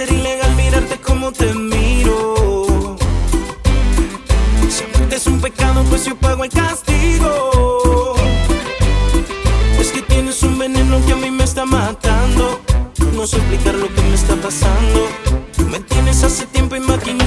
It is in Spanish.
ser ilegal mirarte como te miro. Si es un pecado, pues yo pago el castigo. Es que tienes un veneno que a mí me está matando. No sé explicar lo que me está pasando. Me tienes hace tiempo imaginando.